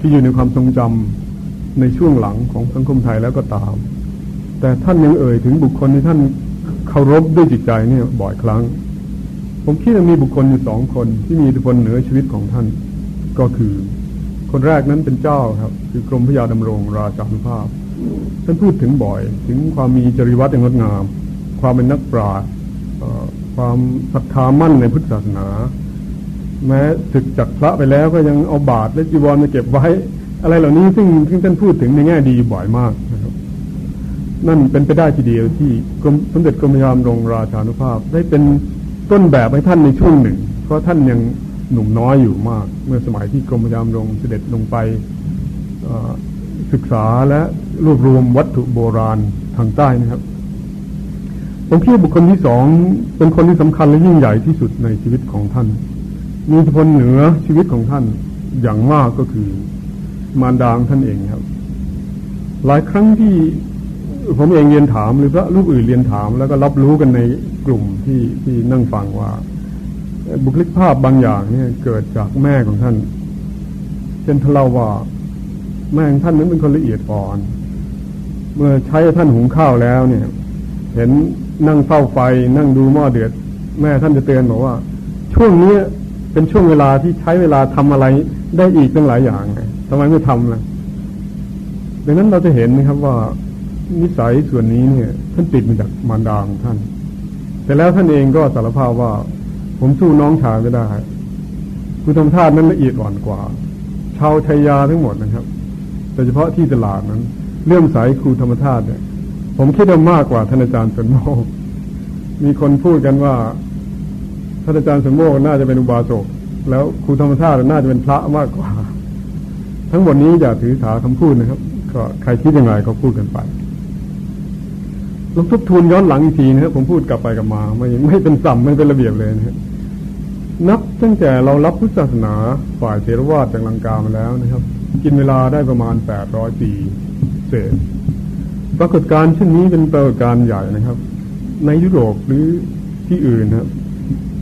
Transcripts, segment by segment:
ที่อยู่ในความทรงจำในช่วงหลังของสังคมไทยแล้วก็ตาม แต่ท่านยังเอ่ยถึงบุคคลที่ท่านเคารพด้วยจิตใจเนี่ยบ่อยครั้ง ผมคิดว่ามีบุคคลอยู่สองคนที่มีอิทธิพลเหนือชีวิตของท่าน ก็คือ คนแรกนั้นเป็นเจ้าครับ คือกรมพระยาดำรงราชานุภาพ ท่านพูดถึงบ่อย ถึงความมีจริยวัตรอย่างงดงาม ความเป็นนักปราชญ์ความศรัทธามั่นในพุทธศาสนา แม้ศึกจากพระไปแล้วก็ยังเอาบาตรและจีวรมาเก็บไว้ อะไรเหล่านี้ซึ่งซึ่งท่านพูดถึงในแง่ดีบ่อยมากนะครับ นั่นเป็นไปได้ทีเดียวที่กรมสมเด็จกรมยามรงราชานุภาพ ได้เป็นต้นแบบให้ท่านในช่วงหนึ่ง เพราะท่านยังหนุ่มน้อยอยู่มาก เมื่อสมัยที่กรมยามรงเสด็จลงไปศึกษาและรวบรวมวัตถุโบราณทางใต้นะครับผมคิดบุคคลที่สองเป็นคนที่สำคัญและยิ่งใหญ่ที่สุดในชีวิตของท่าน มีอิทธิพลเหนือชีวิตของท่านอย่างมากก็คือมารดาท่านเองครับ หลายครั้งที่ผมเองเรียนถามหรือพระลูกอื่นเรียนถาม แล้วก็รับรู้กันในกลุ่มที่ที่นั่งฟังว่า บุคลิกภาพบางอย่างเนี่ยเกิดจากแม่ของท่าน เช่นทเล่าว่าแม่ของท่านนั้นเป็นคนละเอียดอ่อน เมื่อใช้ท่านหุงข้าวแล้วเนี่ย เห็นนั่งเฝ้าไฟนั่งดูหม้อเดือด แม่ท่านจะเตือนบอกว่า ช่วงนี้ เป็นช่วงเวลาที่ใช้เวลาทำอะไรได้อีกตั้งหลายอย่างไงทำไมไม่ทำล่ะดังนั้นเราจะเห็นนะครับว่านิสัยส่วนนี้เนี่ย ท่านติดมาจากมารดาของท่าน แต่แล้วท่านเองก็สารภาพว่า ผมสู้น้องชายไม่ได้คุณธรรมชาตินั้นละเอียดอ่อนกว่า ชาวชัยยาทั้งหมดนะครับโดยเฉพาะที่ตลาดนั้นเรื่องสายครูธรรมชาติเนี่ย ผมคิดว่ามากกว่าท่านอาจารย์สนโมกมีคนพูดกันว่าานอาจารย์สนโมกน่าจะเป็นอุบาสกแล้วครูธรรมชาติน่าจะเป็นพระมากกว่า ทั้งหมดนี้อย่าถือสาคำพูดนะครับ ก็ใครคิดยังไงก็พูดกันไปลองทบทวนย้อนหลังอีกทีนะครับผมพูดกลับไปกลับมาไม่ไม่เป็นสัมไม่เป็นระเบียบเลยนะครับนับตั้งแต่เรารับพุทธศาสนาฝ่ายเทรวาสจากลังกามาแล้วนะครับ กินเวลาได้ประมาณแปดร้อยปีเศษปรากฏการณ์เช่นนี้เป็นปรากฏการณ์ใหญ่นะครับ ในยุโรปหรือที่อื่นครับ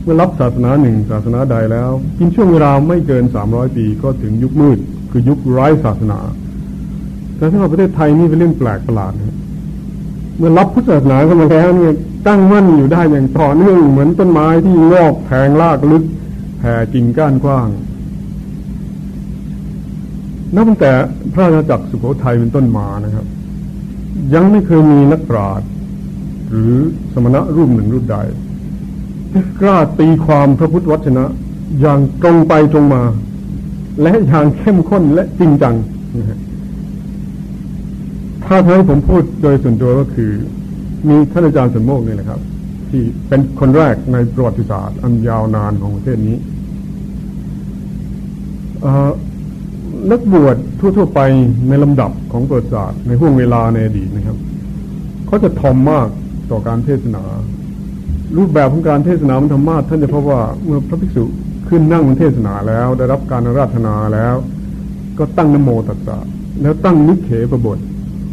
เมื่อรับศาสนาหนึ่งศาสนาใดแล้วกินช่วงเวลาไม่เกินสามร้อยปีก็ถึงยุคมืด คือยุคไร้ศาสนา แต่สำหรับประเทศไทยนี่เป็นเรื่องแปลกประหลาดนะเมื่อรับพุทธศาสนาเข้ามาแล้วเนี่ยตั้งมั่นอยู่ได้อย่างต่อเนื่องเหมือนต้นไม้ที่งอกแทงรากลึกแผ่กิ่งก้านกว้างนับตั้งแต่พระราชจักรสุโขทัยเป็นต้นมานะครับ ยังไม่เคยมีนักปราชญ์หรือสมณะรูปหนึ่งรูปใด กล้าตีความพระพุทธวจนะ อย่างตรงไปตรงมา และอย่างเข้มข้นและจริงจังถ้าให้ผมพูดโดยส่วนตัวก็คือ มีท่านอาจารย์สมโมกนี่แหละครับ ที่เป็นคนแรกในประวัติศาสตร์ อันยาวนานของประเทศนี้นักบวชทั่ว ๆ ไปในลำดับของประวัติศาสตร์ในห่วงเวลาในอดีตนะครับเขาจะทอมมากต่อการเทศนา รูปแบบของการเทศนาธรรมะท่านจะพบว่าเมื่อพระภิกษุขึ้นนั่งมันเทศนาแล้ว ได้รับการราธนาแล้ว ก็ตั้งนโมตัสสะแล้วตั้งนิเขปบท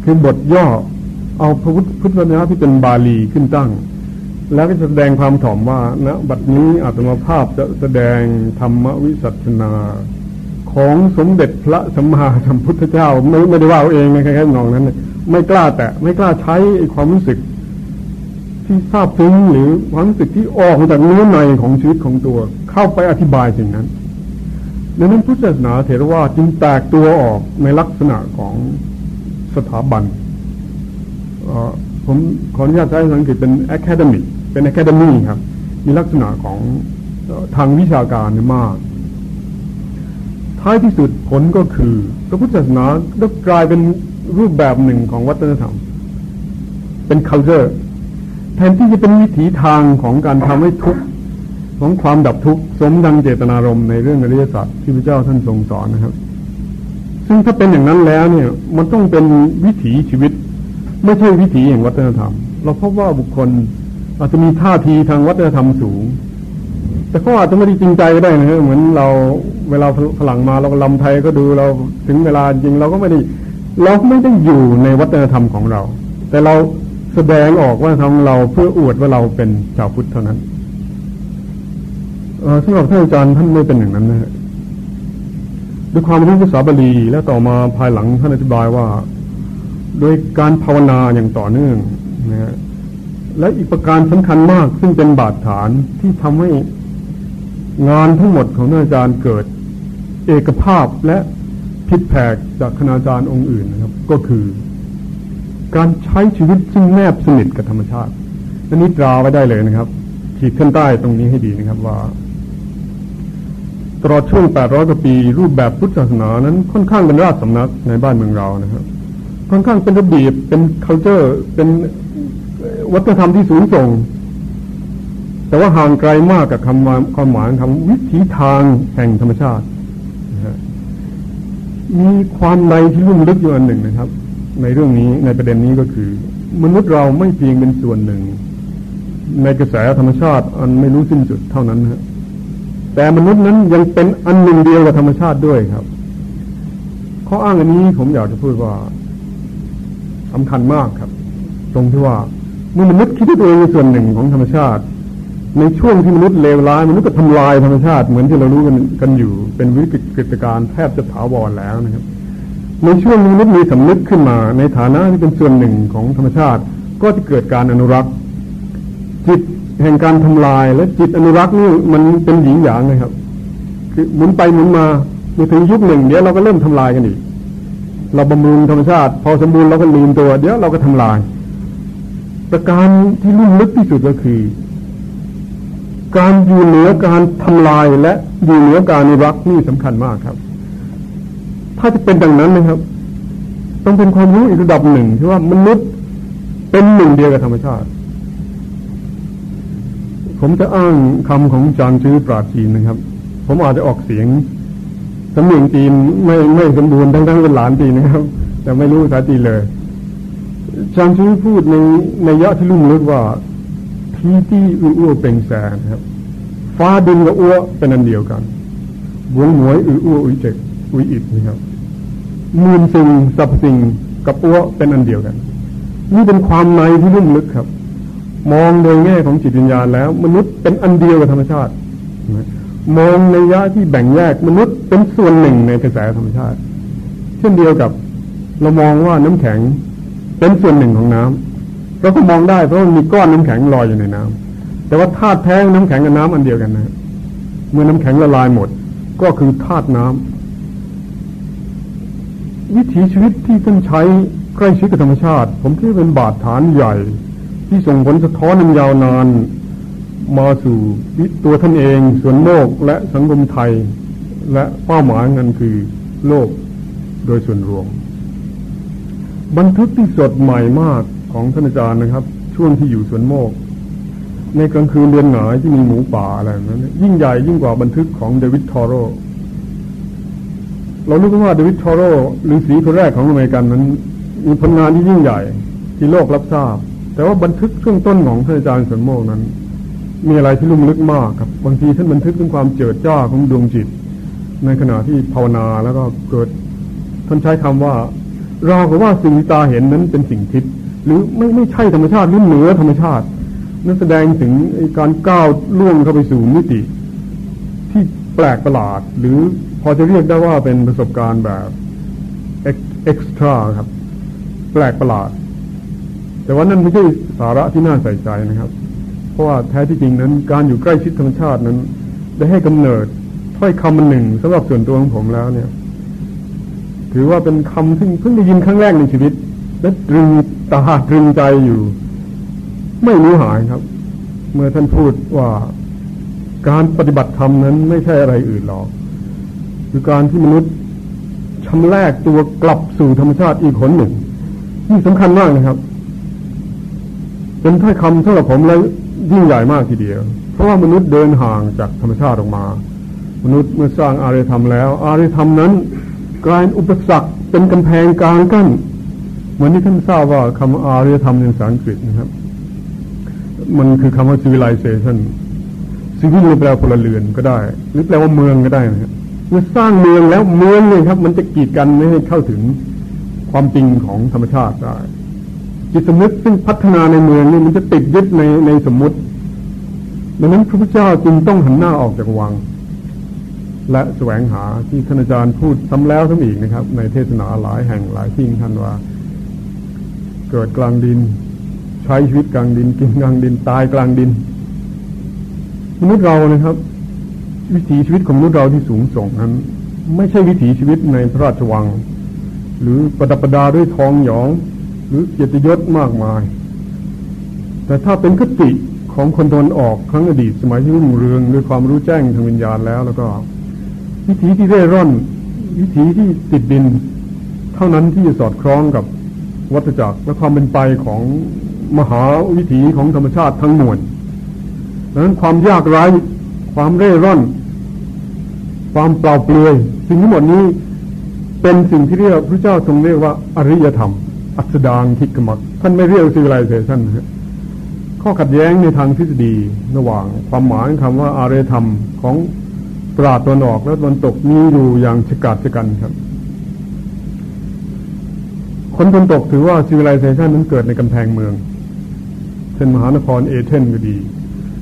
คือบทย่อเอาพระพุทธพุทธวจนะที่เป็นบาลีขึ้นตั้ง แล้วก็แสดงความถ่อมว่าณบัดนี้อาตมาภาพจะแสดงธรรมวิสัชนา ของสมเด็จพระสัมมาสัมพุทธเจ้า ไม่ไม่ได้ว่าเองนะครๆนองนั้น ไม่กล้าแต่ไม่กล้าใช้ความรู้สึก ที่ทราบซึ้งหรือความรู้สึกที่ออกจากเนื้อในของชีวิตของตัว เข้าไปอธิบายสิ่งนั้นดังนั้นพุทธศาสนาเถรวาทจึงแตกตัวออกในลักษณะของสถาบันผมขออนุญาตใช้ภาษาอังกฤษเป็น academic เป็น academy ครับ มีลักษณะของทางวิชาการมาก ท้ายที่สุดผลก็คือพระพุทธศาสนาได้กลายเป็นรูปแบบหนึ่งของวัฒนธรรม เป็น culture แทนที่จะเป็นวิถีทางของการทำให้ทุกข์ของความดับทุกข์สมดังเจตนารมณ์ในเรื่องอริยสัจที่พระเจ้าท่านทรงสอนนะครับ ซึ่งถ้าเป็นอย่างนั้นแล้วเนี่ย มันต้องเป็นวิถีชีวิต ไม่ใช่วิถีแห่งวัฒนธรรม เราพบว่าบุคคลอาจจะมีท่าทีทางวัฒนธรรมสูง แต่เขาอาจจะไม่ได้จริงใจก็ได้นะเหมือนเราเวลาฝรั่งมาเราลำไทยก็ดูเราถึงเวลาจริงเราก็ไม่ได้เราไม่ได้อยู่ในวัฒนธรรมของเรา แต่เรา แสดงออกว่าทำเราเพื่ออวดว่าเราเป็นชาวพุทธเท่านั้นสำหรับท่านอาจารย์ท่านไม่เป็นอย่างนั้นนะด้วยความรู้ภาษาบาลีและต่อมาภายหลังท่านอธิบายว่า โดยการภาวนาอย่างต่อเนื่องนะฮะและอีกประการสำคัญมากซึ่งเป็นบาดฐานที่ทำให้งานทั้งหมดของอาจารย์เกิด เอกภาพและผิดแผกจากคณาจารย์องค์อื่นนะครับ ก็คือ การใช้ชีวิตซึ่งแนบสนิทกับธรรมชาติอันนี้ตราไว้ได้เลยนะครับ ขีดเส้นใต้ตรงนี้ให้ดีนะครับว่า ตลอดช่วง 800 กว่าปี รูปแบบพุทธศาสนานั้นค่อนข้างเป็นราชสำนักในบ้านเมืองเรานะครับ ค่อนข้างเป็นระเบียบเป็น culture เป็นวัฒนธรรมที่สูงส่ง แต่ว่าห่างไกลมากกับคำความหมายคำวิถีทางแห่งธรรมชาติมีความในที่ลุ่มลึกอยู่อันหนึ่งนะครับ ในเรื่องนี้ในประเด็นนี้ก็คือ มนุษย์เราไม่เพียงเป็นส่วนหนึ่ง ในกระแสธรรมชาติอันไม่รู้สิ้นสุดเท่านั้นนะแต่มนุษย์นั้นยังเป็นอันหนึ่งเดียวกับธรรมชาติด้วยครับ ข้ออ้างอันนี้ผมอยากจะพูดว่าสำคัญมากครับ ตรงที่ว่าเมื่อมนุษย์คิดว่าตัวเองเป็นส่วนหนึ่งของธรรมชาติ ในช่วงที่มนุษย์เลวร้ายมนุษย์ก็ทำลายธรรมชาติเหมือนที่เรารู้กันกันอยู่ เป็นวิกฤตการณ์แทบจะถาวรแล้วนะครับ ในช่วงมนุษย์มีสำนึกขึ้นมา ในฐานะที่เป็นส่วนหนึ่งของธรรมชาติ ก็จะเกิดการอนุรักษ์ จิตแห่งการทำลายและจิตอนุรักษ์นี่มันเป็นหญิงหยางนะครับ คือหมุนไปหมุนมามาถึงยุคหนึ่งเดี๋ยวเราก็เริ่มทำลายกันอีก เราบำรุงธรรมชาติ พอสมบูรณ์เราก็ลืมตัวเดี๋ยวเราก็ทำลาย ประการที่ลุ่มลึกที่สุดก็คือ การอยู่เหนือการทำลายและอยู่เหนือการอนุรักษ์นี่สำคัญมากครับ ถ้าจะเป็นดังนั้นนะครับ ต้องเป็นความรู้อีกระดับหนึ่งที่ว่ามนุษย์เป็นหนึ่งเดียวกับธรรมชาติ ผมจะอ้างคำของจางชื้อปราจีนนะครับ ผมอาจจะออกเสียงสำเนียงจีนไม่ไม่สมบูรณ์ทั้งทั้งเป็นหลานจีนนะครับ แต่ไม่รู้ภาษาจีนเลยจางชื้อพูดในในยะที่ลุ่มลึกว่าทีที่อื้ออ้วเป็นแสนครับ ฟ้าดินกับอ้วเป็นอันเดียวกันวงหมวยอื้ออ้วอุ้ยเจก อุ้ยอิดนะครับมูลสิ่งสรรพสิ่งกับอ้วเป็นอันเดียวกัน นี่เป็นความในที่ลุ่มลึกครับ มองโดยแง่ของจิตวิญญาณแล้ว มนุษย์เป็นอันเดียวกับธรรมชาติมองในยะที่แบ่งแยกมนุษย์เป็นส่วนหนึ่งในกระแสธรรมชาติ เช่นเดียวกับ เรามองว่าน้ำแข็งเป็นส่วนหนึ่งของน้ำเราก็มองได้เพราะมันมีก้อนน้ำแข็งลอยอยู่ในน้ำแต่ว่าธาตุแท้น้ำแข็งกับน้ำอันเดียวกันนะ เมื่อน้ำแข็งละลายหมด ก็คือธาตุน้ำ วิถีชีวิตที่ท่านใช้ใกล้ชิดกับธรรมชาติ ผมคิดเป็นบาดฐานใหญ่ ที่ส่งผลสะท้อนยาวนานมาสู่ตัวท่านเอง ส่วนโลกและสังคมไทย และเป้าหมายนั้นคือโลกโดยส่วนรวม บันทึกที่สดใหม่มากของท่านอาจารย์นะครับ ช่วงที่อยู่สวนโมก ในกลางคืนเดือนหงายที่มีหมูป่าอะไรนั้นยิ่งใหญ่ยิ่งกว่าบันทึกของเดวิดทอโร เรารู้ว่าเดวิดทอโรหรือสีคนแรกของอเมริกันนั้น มีผลงานที่ยิ่งใหญ่ ที่โลกรับทราบ แต่ว่าบันทึกช่วงต้นของท่านอาจารย์สันโมกนั้น มีอะไรที่ลุ่มลึกมากครับ บางทีท่านบันทึกถึงความเจิดจ้าของดวงจิต ในขณะที่ภาวนาแล้วก็เกิดท่านใช้คำว่า เรากับว่าสิ่งที่ตาเห็นนั้นเป็นสิ่งทิพย์หรือไม่ไม่ใช่ธรรมชาติหรือเหนือธรรมชาติ นั่นแสดงถึงการก้าวล่วงเข้าไปสู่มิติ ที่แปลกประหลาดหรือ อจะเรียกได้ว่าเป็นประสบการณ์แบบเอ็กซ์ตร้าครับ แปลกประหลาด แต่ว่านั่นไม่ใช่สาระที่น่าใส่ใจนะครับ เพราะว่าแท้ที่จริงนั้น การอยู่ใกล้ชิดธรรมชาตินั้น ได้ให้กำเนิดถ้อยคำมันหนึ่งสำหรับส่วนตัวของผมแล้วเนี่ย ถือว่าเป็นคำที่เพิ่งได้ยินครั้งแรกในชีวิต และตรึงตาตรึงใจอยู่ ไม่รู้หายครับ เมื่อท่านพูดว่าการปฏิบัติธรรมนั้นไม่ใช่อะไรอื่นหรอก คือการที่มนุษย์ชำแรกตัวกลับสู่ธรรมชาติอีกคนหนึ่งนี่สำคัญมากนะครับ เป็นถ้อยคำสำหรับผมแล้วยิ่งใหญ่มากทีเดียว เพราะว่ามนุษย์เดินห่างจากธรรมชาติออกมา มนุษย์เมื่อสร้างอารยธรรมแล้ว อารยธรรมนั้นกลายอุปสรรคเป็นกำแพงกลางกั้นเหมือนที่ท่านทราบว่าคำอารยธรรมในภาษาอังกฤษนะครับ มันคือคำว่า civilization ซีวิลแปลว่าพลเรือนก็ได้ หรือแปลว่าเมืองก็ได้นะครับ เมื่อสร้างเมืองแล้วเมืองเนี่ยครับ มันจะกีดกันไม่ให้เข้าถึงความจริงของธรรมชาติได้จิตสมมติซึ่งพัฒนาในเมืองนี่มันจะติดยึดในในสมมติดังนั้นพระพุทธเจ้าจึงต้องหันหน้าออกจากวัง และแสวงหาที่ท่านอาจารย์พูดซ้ำแล้วซ้ำอีกนะครับ ในเทศนาหลายแห่งหลายที่ท่านว่า เกิดกลางดิน ใช้ชีวิตกลางดิน กินกลางดินตายกลางดินมนุษย์เรานะครับ วิถีชีวิตของมนุษย์เราที่สูงส่งนั้น ไม่ใช่วิถีชีวิตในพระราชวัง หรือประดับประดาด้วยทองหยอง หรือเกียรติยศมากมาย แต่ถ้าเป็นคติของคนตนออกครั้งอดีตสมัยที่รุ่งเรืองด้วยความรู้แจ้งทางวิญญาณแล้วแล้วก็ วิถีที่เร่ร่อน วิถีที่ติดดิน เท่านั้นที่จะสอดคล้องกับวัฏจักรและความเป็นไปของมหาวิถีของธรรมชาติทั้งมวลดังนั้นความยากไร้ความเร่ร่อน ความเปล่าเปลือยสิ่งทั้งหมดนี้เป็นสิ่งที่เรียกพระเจ้าทรงเรียกว่าอริยธรรม อัสดางทิกมักท่านไม่เรียกสิวิไลเซชันข้อขัดแย้งในทางทฤษฎีระหว่างความหมายคำว่าอารยธรรมของปราดตนออกและตนตกมีอยู่อย่างฉกาจกันครับ คนตนตกถือว่าซีวิไลเซชันนั้นเกิดในกำแพงเมือง เช่นมหานครเอเธนก็ดี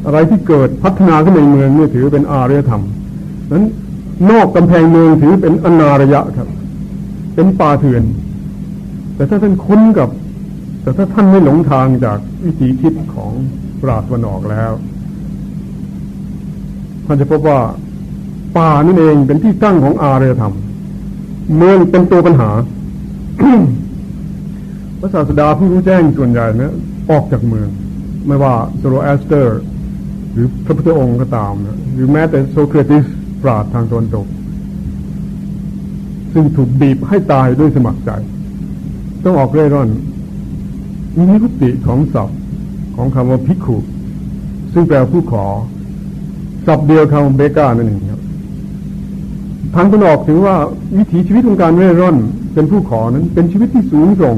อะไรที่เกิดพัฒนาขึ้นในเมืองนี่ถือเป็นอารยธรรมนั้น นอกกำแพงเมืองถือเป็นอนารยะครับ เป็นป่าเถื่อน แต่ถ้าท่านคุ้นกับ แต่ถ้าท่านไม่หลงทางจากวิถีคิดของปราชญ์ตะวันออกแล้วท่านจะพบว่าป่านั่นเองเป็นที่ตั้งของอารยธรรม เมืองเป็นตัวปัญหาพระศาสดาผู้รู้แจ้งส่วนใหญ่นะออกจากเมือง ไม่ว่าโซโรแอสเตอร์ หรือพระพุทธองค์ก็ตามนะหรือแม้แต่โซเครติส ปราชญ์ทางตะวันตก ซึ่งถูกบีบให้ตายด้วยสมัครใจ ต้องออกเร่ร่อนมีนิพุติของศัพท์ของคำว่าพิกขุซึ่งแปลผู้ขอศัพท์เดียวคำเบกานั่นเองครับทางตนออกถึงว่าวิถีชีวิตของการเร่ร่อน เป็นผู้ขอนั้น เป็นชีวิตที่สูงส่ง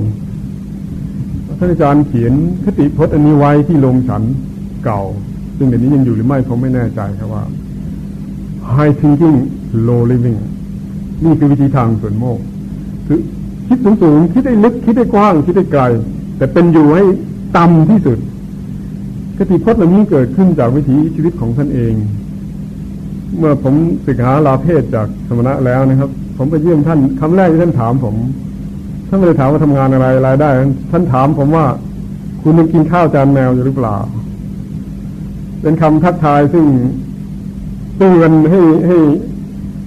ท่านอาจารย์เขียนคติพจน์อันนี้ไว้ที่ลงฉันเก่า ซึ่งเดี๋ยวนี้ยังอยู่หรือไม่ผมไม่แน่ใจครับว่า high thinking low living นี่คือวิธีทางส่วนโมกคือคิดสูงสูงคิดได้ลึกคิดได้กว้าง คิดได้ไกล แต่เป็นอยู่ให้ต่ำที่สุดคติพจน์เหล่านี้เกิดขึ้นจากวิถีชีวิตของท่านเอง เมื่อผมศึกษาลาเพศจากสมณะแล้วนะครับ ผมไปเยี่ยมท่านคำแรกที่ท่านถามผมท่านไม่ได้ถามว่าทำงานอะไรรายได้ ท่านถามผมว่า คุณยังกินข้าวจานแมวอยู่หรือเปล่า เป็นคำทักทายซึ่ง เตือนให้ให้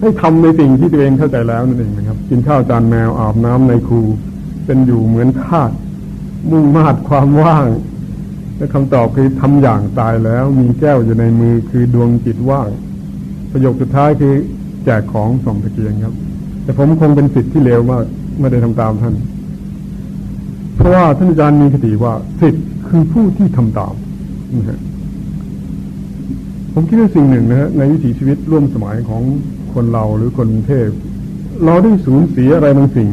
ให้ทำในสิ่งที่ตัวเองเข้าใจแล้วนั่นเองนะครับ กินข้าวจานแมวอาบน้ำในครู เป็นอยู่เหมือนทาสมุ่งมาดความว่าง และคำตอบคือทำอย่างตายแล้ว มีแก้วอยู่ในมือคือดวงจิตว่าง ประโยคสุดท้ายคือแจกของส่องตะเกียงครับ แต่ผมคงเป็นสิทธิ์ที่เลวมากไม่ได้ทำตามท่าน เพราะว่าท่านอาจารย์มีคติว่าสิทธิ์คือผู้ที่ทำตามนะฮะ ผมคิดว่าสิ่งหนึ่งนะฮะในวิถีชีวิตร่วมสมัยของคนเราหรือคนเทพ เราได้สูญเสียอะไรบางสิ่ง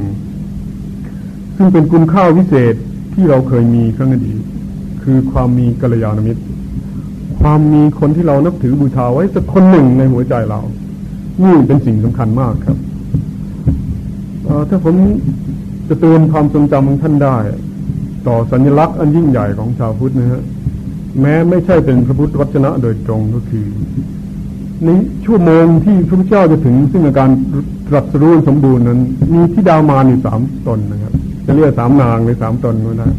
ซึ่งเป็นคุณค่าวิเศษที่เราเคยมีครั้งอดีตคือความมีกัลยาณมิตร ความมีคนที่เรานับถือบูชาไว้สักคนหนึ่งในหัวใจเรา นี่เป็นสิ่งสำคัญมากครับถ้าผมจะเตือนความทรงจำของท่านได้ ต่อสัญลักษณ์อันยิ่งใหญ่ของชาวพุทธนะฮะ แม้ไม่ใช่เป็นพระพุทธวจนะโดยตรงก็คือในชั่วโมงที่พระพุทธเจ้าจะถึง ซึ่งอาการตรัสรู้สมบูรณ์นั้น มีที่ดาวมาอยู่สามตนนะครับ จะเรียกสามนางหรือสามตนก็ได้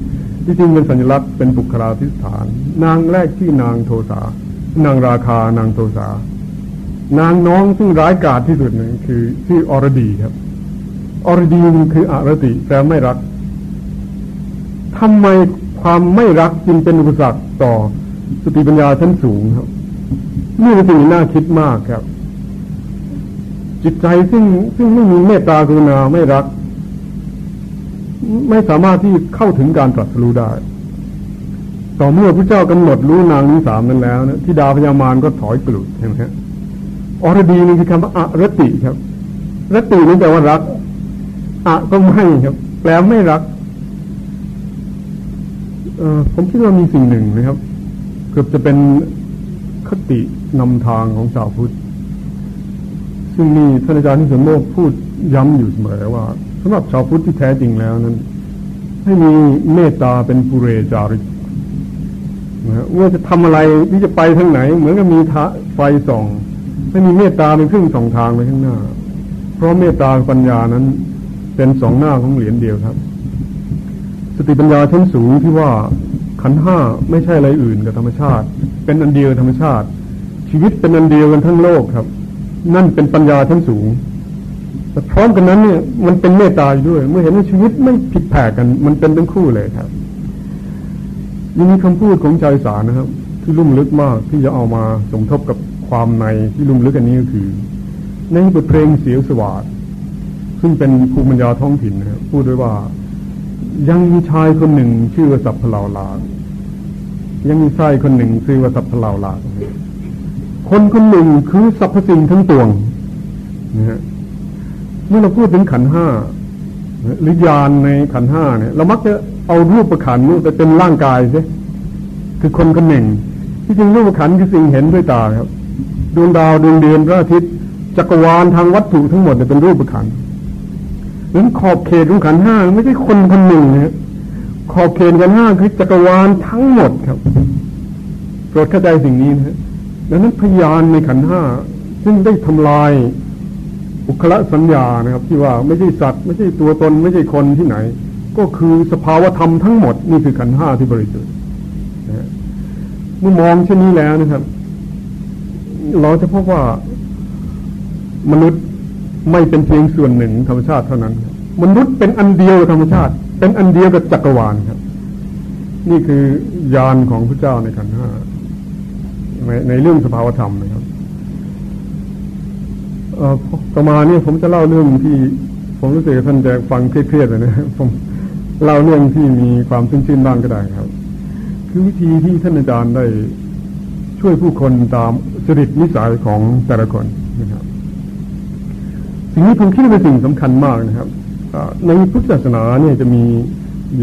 ที่จริงเป็นสัญลักษณ์เป็นบุคลาธิฐาน นางแรกที่นางโทสานางราคานางโทสานางน้องซึ่งร้ายกาจที่สุดหนึ่งคือชื่ออรดีครับ อรดีคืออารติแต่ไม่รักทำไม ความไม่รักจึงเป็นอุปสรรคต่อสติปัญญาชั้นสูงครับ นี่เป็นสิ่งน่าคิดมากครับ จิตใจซึ่งซึ่งไม่มีเมตตากรุณาไม่รัก ไม่สามารถที่เข้าถึงการตรัสรู้ได้ต่อเมื่อพระเจ้ากำหนดรู้นางนี้สามนั้นแล้วนะที่ดาพญามารก็ถอยกลุดใช่ไหมฮะอรดีนี่คือคำว่าอรติครับรตินี่แปลว่ารักอะก็ไม่ครับ แปลไม่รัก ผมคิดว่ามีสิ่งหนึ่งนะครับ เกือบจะเป็นคตินำทางของชาวพุทธ ซึ่งมีท่านอาจารย์ที่สมโมกพูดย้ำอยู่เสมอว่าสำหรับชาวพุทธที่แท้จริงแล้วนั้น ให้มีเมตตาเป็นปุเรจาริกนะว่าจะทำอะไรที่จะไปทางไหน เหมือนกับมีไฟส่องไม่มีเมตตาเป็นเครื่องสองทางไปข้างหน้า เพราะเมตตาปัญญานั้น เป็นสองหน้าของเหรียญเดียวครับ สติปัญญาชั้นสูงที่ว่าขันห้าไม่ใช่อะไรอื่นกับธรรมชาติ เป็นอันเดียวธรรมชาติ ชีวิตเป็นอันเดียวกันทั้งโลกครับ นั่นเป็นปัญญาชั้นสูงแต่พร้อมกันนั้นเนี่ยมันเป็นเมตตาด้วย เมื่อเห็นว่าชีวิตไม่ผิดแผกกัน มันเป็นทั้งคู่เลยครับยังมีคำพูดของใจสารนะครับ ที่ลุ่มลึกมากที่จะเอามาสมทบกับความในที่ลุ่มลึกอันนี้ก็คือ ในบทเพลงเสียวสวัสดซึ่งเป็นภูมิปัญญาท้องถิ่นนะครับพูดด้วยว่า ยังมีชายคนหนึ่งชื่อว่าสัพพลาลายังมีชายคนหนึ่งชื่อว่าสัพพลาลาคนคนหนึ่งคือสรรพสิ่งทั้งปวงนะฮะเมื่อเราพูดถึงขันห้าหรือยานในขันห้าเนี่ย เรามักจะเอารูปประขันนี่แต่เป็นร่างกายใช่คือคนคนหนึ่ง ที่จริงรูปประขันคือสิ่งเห็นด้วยตาครับดวงดาวดวงเดือนพระอาทิตย์จักรวาลทางวัตถุทั้งหมดเนี่ยเป็นรูปประขัน นั้นขอบเขตของขันห้าไม่ใช่คนคนหนึ่งนะขอบเขตขันห้าคือจักรวาลทั้งหมดครับโปรดเข้าใจสิ่งนี้นะดังนั้นพยานในขันห้าซึ่งได้ทำลายอุคละสัญญานะครับ ที่ว่าไม่ใช่สัตว์ ไม่ใช่ตัวตนไม่ใช่คนที่ไหน ก็คือสภาวธรรมทั้งหมดนี่คือขันห้าที่บริสุทธิ์เมื่อมองเช่นนี้แล้วนะครับ เราจะพบว่ามนุษย์ ไม่เป็นเพียงส่วนหนึ่งธรรมชาติเท่านั้น มนุษย์เป็นอันเดียวธรรมชาติ เป็นอันเดียวกับจักรวาลครับ นี่คือยานของพระเจ้าในขันห้าในในเรื่องสภาวธรรมนะครับต่อมาเนี่ยผมจะเล่าเรื่องที่ ผมรู้สึกท่านจะฟังเครียดๆเลยนะผมเล่าเรื่องที่มีความซึ้งๆบ้างก็ได้ครับ คือวิธีที่ท่านอาจารย์ได้ช่วยผู้คนตามจริตนิสัยของแต่ละคนนะครับ สิ่งนี้ผมคิดว่าเป็นสิ่งสำคัญมากนะครับในพุทธศาสนาเนี่ยจะมี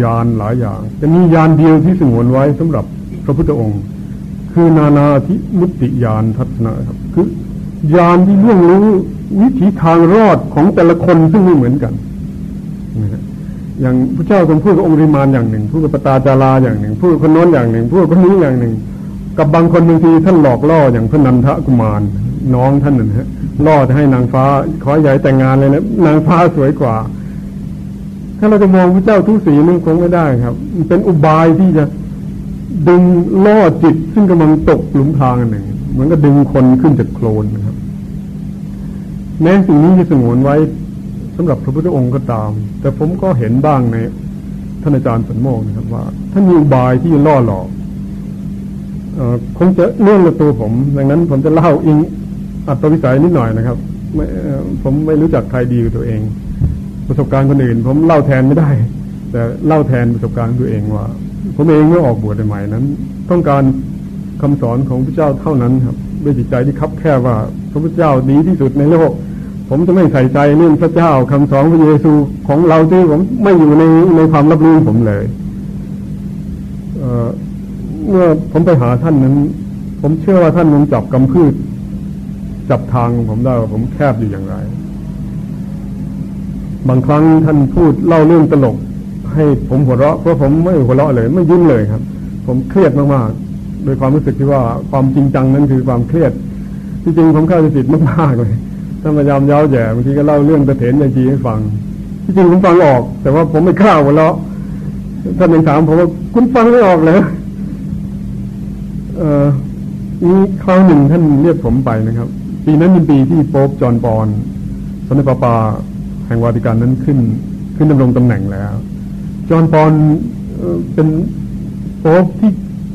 ยานหลายอย่าง จะมียานเดียวที่สงวนไว้สำหรับพระพุทธองค์ คือนานาทิมุติยานทัศนะครับ คือยานที่ล่วงรู้วิถีทางรอดของแต่ละคนซึ่งไม่เหมือนกันนะอย่างพระเจ้าทรงพูดกับองค์ริมานอย่างหนึ่งพูดกับปตาจาราอย่างหนึ่งพูดกับคนโน้นอย่างหนึ่งพูดกับคนนี้อย่างหนึ่ง กับบางคนบางทีท่านหลอกล่ออย่างพระนันทกุมารน้องท่านนั่นฮะ ล่อจะให้นางฟ้า ขอใหญ่แต่งงานเลยนะนางฟ้าสวยกว่า ถ้าเราจะมองพระเจ้าทุกสีนึงคงไม่ได้ครับเป็นอุบายที่จะดึงล่อจิต ซึ่งกำลังตกหลุมพรางอันหนึ่งเหมือนกับดึงคนขึ้นจากโคลนนะครับ แม้สิ่งนี้จะสงวนไว้สำหรับพระพุทธองค์ก็ตาม แต่ผมก็เห็นบ้างในท่านอาจารย์สันโมกนะครับว่าท่านมีอุบายที่ล่อหลอกคงจะเนื่องกับตัวผม ดังนั้นผมจะเล่าอิง อัตวิสัยนิดหน่อยนะครับไม่ผมไม่รู้จักใครดีกว่าตัวเอง ประสบการณ์คนอื่น ผมเล่าแทนไม่ได้ แต่เล่าแทนประสบการณ์ตัวเองว่า ผมเองเมื่อออกบวชใหม่นั้น ต้องการคำสอนของพระเจ้าเท่านั้นครับด้วยจิตใจที่คับแค่ว่าพระพุทธเจ้าดีที่สุดในโลก ผมจะไม่ใส่ใจเรื่องพระเจ้าคำสอนพระเยซูของเราที่ผมไม่อยู่ในในความรับรู้ผมเลยเเมื่อผมไปหาท่านนั้น ผมเชื่อว่าท่านคงจับกำพืช จับทางของผมได้ว่าผมแคบอยู่อย่างไร บางครั้งท่านพูดเล่าเรื่องตลก ให้ผมหัวเราะเพราะผมไม่หัวเราะเลย ไม่ยิ้มเลยครับ ผมเครียดมากๆโดยความรู้สึกที่ว่าความจริงจังนั้นคือความเครียด ที่จริงผมเข้าใจผิดมากๆเลยท่านพยายามย้าแย่บางทีก็เล่าเรื่องตะเถนยาจีให้ฟัง ที่จริงผมฟังออก แต่ว่าผมไม่กล้าหัวเราะท่านยังถามผมว่าคุณฟังไม่ออกเลยเอ่อมีคราวหนึ่งท่านเรียกผมไปนะครับ ปีนั้นเป็นปีที่โป๊ปจอห์นปอนสมเด็จพระปาแห่งวาติกันนั้นขึ้นขึ้นดำรงตำแหน่งแล้ว จอห์นปอนเป็นโป๊ปที่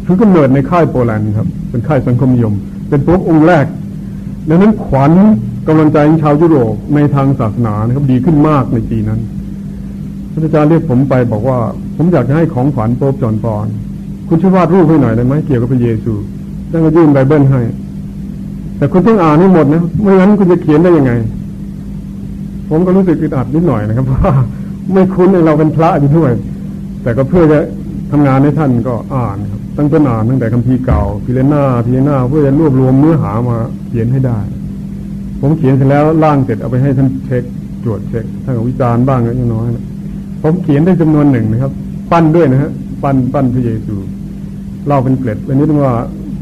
ถือกำเนิดในค่ายโปแลนด์ครับ เป็นค่ายสังคมนิยม เป็นโป๊ปองค์แรกดังนั้นขวัญกำลังใจของชาวยุโรปในทางศาสนานะครับดีขึ้นมากในปีนั้นพระอาจารย์เรียกผมไปบอกว่า ผมอยากจะให้ของขวัญโป๊ปจอห์นปอน คุณช่วยวาดรูปให้หน่อยได้ไหมเกี่ยวกับพระเยซูท่านก็ยื่นไบเบิลให้ แต่คุณต้องอ่านให้หมดนะไม่งั้นคุณจะเขียนได้ยังไง ผมก็รู้สึกอึดอัดนิดหน่อยนะครับเพราะไม่คุ้นเราเป็นพระอยู่ด้วย แต่ก็เพื่อจะทำงานให้ท่านก็อ่านครับตั้งแต่อ่านตั้งแต่คัมภีร์เก่าพิเรนาพิเรนาเพื่อจะรวบรวมเนื้อหามาเขียนให้ได้ ผมเขียนเสร็จแล้วล่างเสร็จเอาไปให้ท่านเช็คตรวจเช็คท่านก็วิจารณ์บ้างก็ยังน้อยนะผมเขียนได้จำนวนหนึ่งนะครับ ปั้นด้วยนะฮะปั้นปั้นพระเยซูเล่าเป็นเกล็ดวันนี้ต้องว่า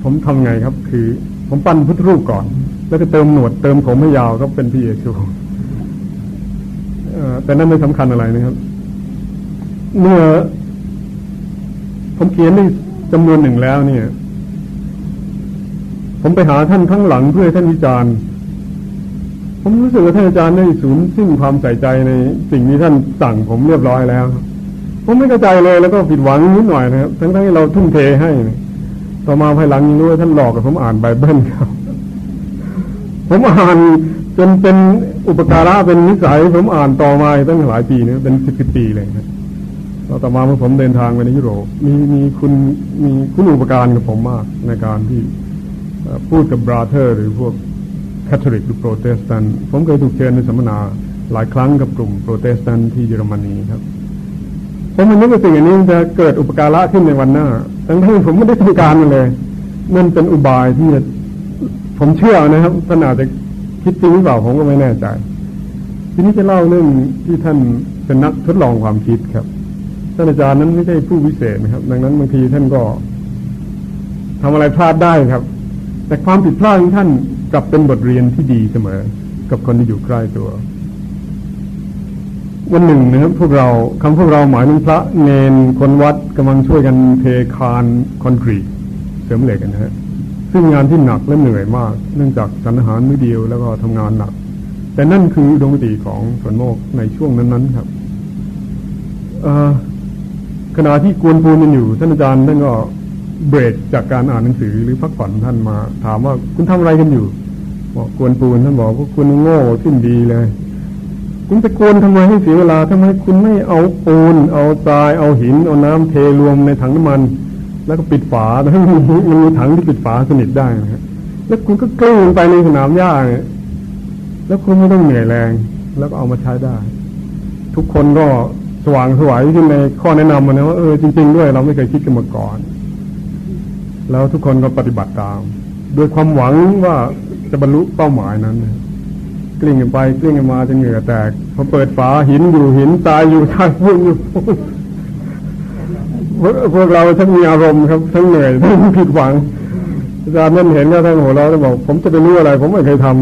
ผมทำไงครับ คือ ผมปั้นพุทธรูปก่อน แล้วก็เติมหนวดเติมผมให้ยาวก็เป็นพี่เยซูแต่นั่นไม่สำคัญอะไรนะครับ เมื่อ ผมเขียนได้จำนวนหนึ่งแล้วเนี่ย ผมไปหาท่านข้างหลังเพื่อท่านวิจารณ์ ผมรู้สึกว่าท่านอาจารย์ได้สูญสิ้นความใส่ใจในสิ่งที่ท่านสั่งผมเรียบร้อยแล้ว ผมไม่เข้าใจเลยแล้วก็ผิดหวังนิดหน่อยนะครับ ทั้งๆที่เราทุ่มเทให้ ต่อมาภายหลังยังรู้ว่าท่านหลอกกับผมอ่านไบเบิลครับ ผมอ่านจนเป็นอุปการะเป็นนิสัยผมอ่านต่อมาตั้งหลายปีเนี่ยเป็นสิบสิบปีเลยครับต่อมาเมื่อผมเดินทางไปในยุโรปมีมีคุณมีคุณูปการกับผมมากในการที่พูดกับ brother หรือพวกคาทอลิกหรือโปรเตสแตนต์ผมเคยถูกเชิญในสัมมนาหลายครั้งกับกลุ่มโปรเตสแตนต์ที่เยอรมนีครับ ผมมันนึกว่าสิ่งอันนี้จะเกิดอุปการะขึ้นในวันหน้า ทั้งที่ผมไม่ได้ต้องการมันเลย นั่นเป็นอุบายที่ผมเชื่อนะครับท่านอาจจะคิดจริงหรือเปล่าผมก็ไม่แน่ใจ ทีนี้จะเล่าเรื่องที่ท่านเป็นนักทดลองความคิดครับ ท่านอาจารย์นั้นไม่ใช่ผู้วิเศษนะครับ ดังนั้นบางทีท่านก็ทำอะไรพลาดได้ครับ แต่ความผิดพลาดของท่านกลับเป็นบทเรียนที่ดีเสมอ กับคนที่อยู่ใกล้ตัว วันหนึ่งนะครับพวกเราคำพวกเราหมายถึงพระเนนคนวัดกำลังช่วยกันเทคานคอนกรีตเสริมเหล็กกันนะฮะซึ่งงานที่หนักและเหนื่อยมาก เนื่องจากสันอาหารมื้อเดียวแล้วก็ทำงานหนัก แต่นั่นคือดวงติของสวนโมกในช่วงนั้นๆครับขณะที่กวนปูนมันอยู่ท่านอาจารย์ท่านก็เบรกจากการอ่านหนังสือหรือพักผ่อนท่านมา ถามว่าคุณทำอะไรกันอยู่ บอกกวนปูนท่านบอกว่าคุณโง่ขึ้นดีเลย คุณไปกนทำไมให้เสียเวลาทำไมคุณไม่เอาปูน เอาทราย เอาหิน เอาน้ำเทรวมในถังน้ำมัน แล้วก็ปิดฝาแล้วมันมีถังที่ปิดฝาสนิทได้นะครแล้วคุณก็กลิ้งไปในสนามหญ้าเนี่ยแล้วคุณไม่ต้องเหนื่อยแรง แล้วก็เอามาใช้ได้ ทุกคนก็สว่างสวยขึ้นในข้อแนะนำมานะว่าเออจริง ๆ ด้วยเราไม่เคยคิดกันมาก่อน แล้วทุกคนก็ปฏิบัติตามด้วยความหวังว่าจะบรรลุเป้าหมายนั้น กลิ้งไปกลิ้งมาจะเหงื่อแตกพอเปิดฝาหินอยู่หินตายอยู่ทางพุ่งอยู่พวกเราทั้งมีอารมณ์ครับทั้งเหนื่อยทั้งผิดหวังอาจารย์นั่นเห็นก็ทั้งหัวเราะแล้วบอก ผมจะไปรู้อะไร ผมไม่เคยทำ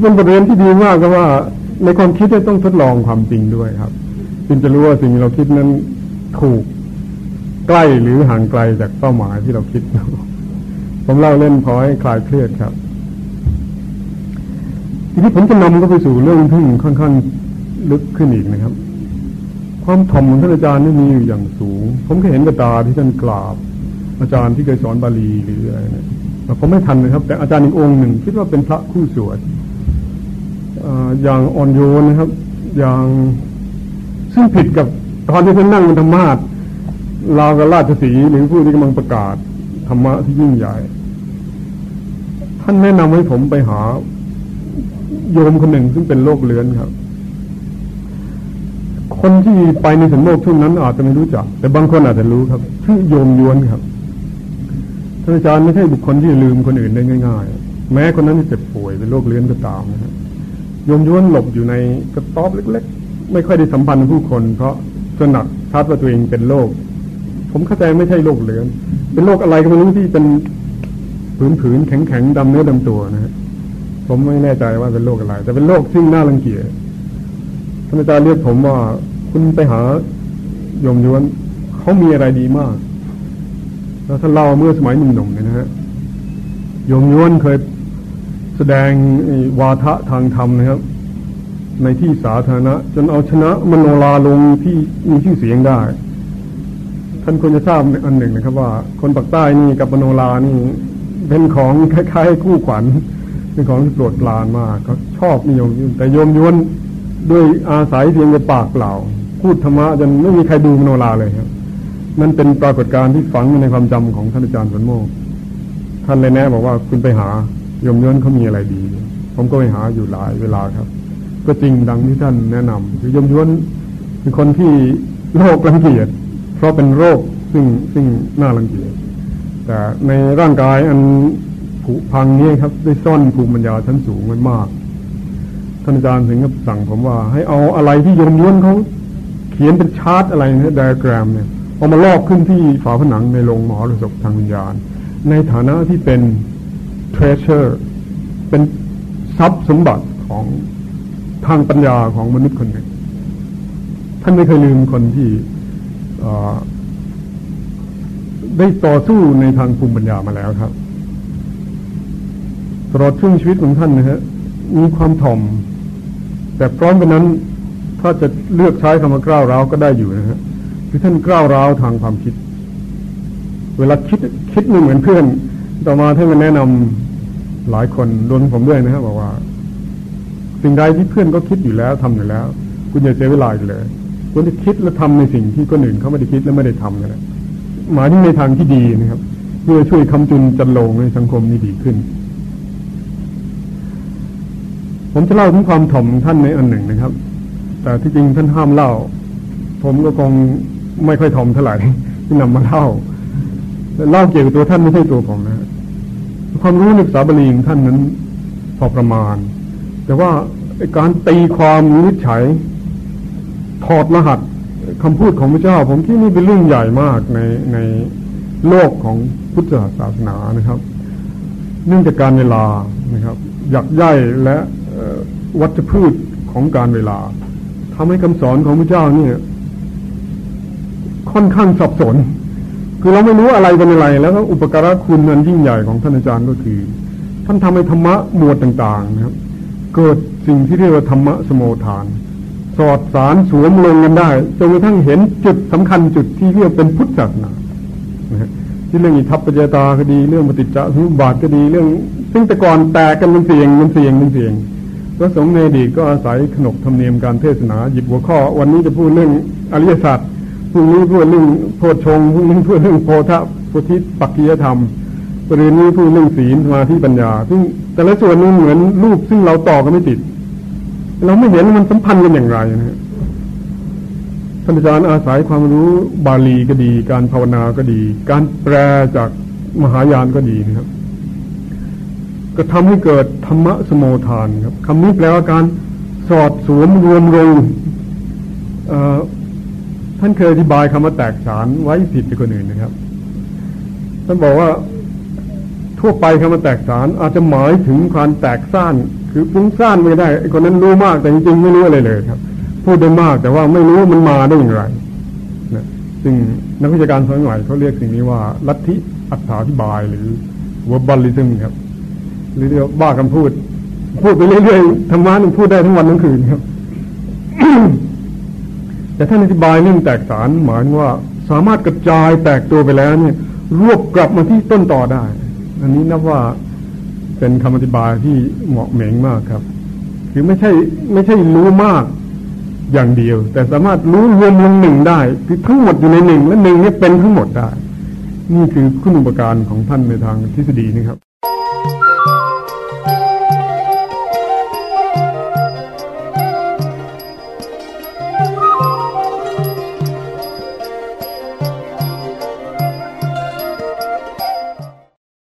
เป็นบทเรียนที่ดีมากก็ว่า ในความคิดต้องทดลองความจริงด้วยครับจึงจะรู้ว่าสิ่งที่เราคิดนั้นถูกใกล้หรือห่างไกลจากเป้าหมายที่เราคิด ผมเล่าเล่นพอให้คลายเครียดครับ ทีนี้ผมจะนำก็ไปสู่เรื่องที่ค่อนข้างลึกขึ้นอีกนะครับ ความถ่อมของท่านอาจารย์นี่มีอยู่อย่างสูง ผมก็เห็นกระตาที่ท่านกราบ อาจารย์ที่เคยสอนบาลีหรืออะไรเนี่ยผมไม่ทันนะครับ แต่อาจารย์อีกองค์หนึ่งคิดว่าเป็นพระคู่สวดอย่างอ่อนโยนนะครับ อย่างซึ่งผิดกับตอนที่ท่านนั่งบนธรรมาทลาวกับราชสีหรือผู้ที่กำลังประกาศ ธรรมะที่ยิ่งใหญ่ ท่านแนะนำให้ผมไปหา โยมคนหนึ่งซึ่งเป็นโรคเลื้อนครับ คนที่ไปในสันโลกช่วงนั้นอาจจะไม่รู้จัก แต่บางคนอาจจะรู้ครับ ชื่อโยมยวนครับท่านอาจารย์ไม่ใช่บุคคลที่ลืมคนอื่นได้ง่าย ๆ แม้คนนั้นจะเจ็บป่วยเป็นโรคเลื้อนก็ตามนะครับโยมยวนหลบอยู่ในกระต๊อบเล็ก ๆ ไม่ค่อยได้สัมพันธ์กับผู้คน เพราะจนหนักทัดว่าตัวเองเป็นโรคผมเข้าใจไม่ใช่โรคเลื้อน เป็นโรคอะไรก็ไม่รู้ที่เป็นผืนๆแข็งๆดำเนื้อดำตัวนะฮะผมไม่แน่ใจว่าเป็นโรคอะไร แต่เป็นโรคซึ่งน่ารังเกียจท่านอาจารย์เรียกผมว่าคุณไปหาโยมยวนเขามีอะไรดีมาก แล้วท่านเล่าเมื่อสมัยหนุ่มๆเนี่ยนะฮะโยมยวนเคยแสดงวาทะทางธรรมนะครับ ในที่สาธารณะ จนเอาชนะมโนลาลงที่มีชื่อเสียงได้ ท่านควรจะทราบอันหนึ่งนะครับ ว่า คนปากใต้นี่กับมโนลานี่เป็นของคล้ายๆคู่ขวัญเป็นของที่โปรดปรานมากเขาชอบนิยมแต่โยมยวนด้วยอาศัยเพียงแต่ปากเปล่า พูดธรรมะจนไม่มีใครดูมโนราเลยครับนั่นเป็นปรากฏการณ์ที่ฝังในความจำของท่านอาจารย์สันโมกท่านเลยแนะบอกว่าคุณไปหาโยมย้อนเขามีอะไรดี ผมก็ไปหาอยู่หลายเวลาครับ ก็จริงดังที่ท่านแนะนำคือยมย้อนเป็นคนที่โรครังเกียจ เพราะเป็นโรคซึ่งซึ่งน่ารังเกียจแต่ในร่างกายอันผุพังนี้ครับ ได้ซ่อนภูมิปัญญาชั้นสูงมันมากท่านอาจารย์ถึงกับสั่งผมว่า ให้เอาอะไรที่โยมย้วนเขาเขียนเป็นชาร์ตอะไรเนี่ยไดอะแกรมเนี่ยเอามาลอกขึ้นที่ฝาผนังในโรงหมอรสพทางวิญญาณ ในฐานะที่เป็น treasure เป็นทรัพย์สมบัติของทางปัญญาของมนุษย์คนหนึ่ง ท่านไม่เคยลืมคนที่ ได้ต่อสู้ในทางภูมิปัญญามาแล้วครับตลอดช่วงชีวิตของท่านนะฮะมีความถ่อม แต่พร้อมกันนั้น ถ้าจะเลือกใช้คำว่ากล้าวร้าวก็ได้อยู่นะฮะคือท่านกล้าวร้าวทางความคิด เวลาคิดคิดไม่เหมือนเพื่อน ต่อมาท่านมาแนะนำหลายคนรวมผมด้วยนะครับอกว่า สิ่งใดที่เพื่อนก็คิดอยู่แล้วทำอยู่แล้ว คุณอย่าเสียเวลาอีกเลย คุณจะคิดและทำในสิ่งที่คนอื่นเขาไม่ได้คิดและไม่ได้ทำกันนะหมายถึงในทางที่ดีนะครับ เพื่อช่วยคำจุนจันลงในสังคมนี้ดีขึ้น ผมจะเล่าถึงความถ่อมท่านในอันหนึ่งนะครับ แต่ที่จริงท่านห้ามเล่า ผมก็คงไม่ค่อยถ่อมเท่าไหร่ที่นำมาเล่าเล่าเกี่ยวกับตัวท่านไม่ใช่ตัวผมนะความรู้ในภาษาบาลีของท่านนั้นพอประมาณ แต่ว่าการตีความวิจัย ถอดรหัสคำพูดของพระเจ้า ผมคิดนี่เป็นเรื่องใหญ่มากในในโลกของพุทธศาสนานะครับ เนื่องจากการเวลานะครับหยักย่ายและวัชพืชของการเวลาทำให้คำสอนของพระเจ้าเนี่ยค่อนข้างสับสน คือเราไม่รู้อะไรเป็นอะไร แล้วก็อุปการะคุณนันยิ่งใหญ่ของท่านอาจารย์ก็คือ ท่านทำให้ธรรมะหมวดต่างๆนะครับ เกิดสิ่งที่เรียกว่าธรรมะสมโมทาน สอดสารสวมลงกันได้จนกระทั่งเห็นจุดสำคัญจุดที่เรียกเป็นพุทธศาสนาที่เรื่องอิทัปปัจจตาก็ดีเรื่องปฏิจจสมุปบาทก็ดีเรื่อง ซึ่งแต่ก่อนแตกกันเป็นเสียงเป็นเสียงเป็นเสียงพระสงฆ์ในอดีตก็อาศัยขนบธรรมเนียมการเทศนาหยิบหัวข้อ วันนี้จะพูดเรื่องอริยสัจพรุ่งนี้พูดเรื่องโพชงพรุ่งนี้พูดเรื่องโพธะโพธิปักกิยธรรมปรืนนี้พูดเรื่องศีลสมาธิปัญญา ซึ่งแต่ละส่วนนี้เหมือนรูปซึ่งเราต่อกันไม่ติด เราไม่เห็นมันสัมพันธ์กันอย่างไรนะท่านอาจารย์อาศัยความรู้บาลีก็ดี การภาวนาก็ดี การแปลจากมหายานก็ดีนะครับ ก็ทำให้เกิดธรรมะสมโมทานครับคำนี้แปลว่าการสอดสวมรวมลงท่านเคยอธิบายคำว่าแตกฉานไว้ผิดไปคนอื่นนะครับ ท่านบอกว่าทั่วไปคำว่าแตกฉานอาจจะหมายถึงการแตกซ่าน คือฟุ้งซ่านไม่ได้คนนั้นรู้มากแต่จริงๆไม่รู้อะไรเลยครับ พูดได้มากแต่ว่าไม่รู้ว่ามันมาได้อย่างไรนะซึ่งนักวิชาการสมัยใหม่เขาเรียกสิ่งนี้ว่า ลัทธิอัตธิบายหรือวบัลลิซึมครับหรือเรียกบ้าคำพูด พูดไปเรื่อยๆธรรมะนึงพูดได้ทั้งวันทั้งคืนครับ แต่ท่านอธิบายเรื่องแตกสารหมายว่าสามารถกระจายแตกตัวไปแล้วเนี่ย รวบกลับมาที่ต้นต่อได้ อันนี้นับว่า เป็นคำอธิบายที่เหมาะเหม่งมากครับ คือไม่ใช่ไม่ใช่รู้มากอย่างเดียว แต่สามารถรู้รวมลงหนึ่งได้คือทั้งหมดอยู่ในหนึ่งและหนึ่งนี้เป็นทั้งหมดได้ นี่คือคุณอุปการของท่านในทางทฤษฎีนะครับ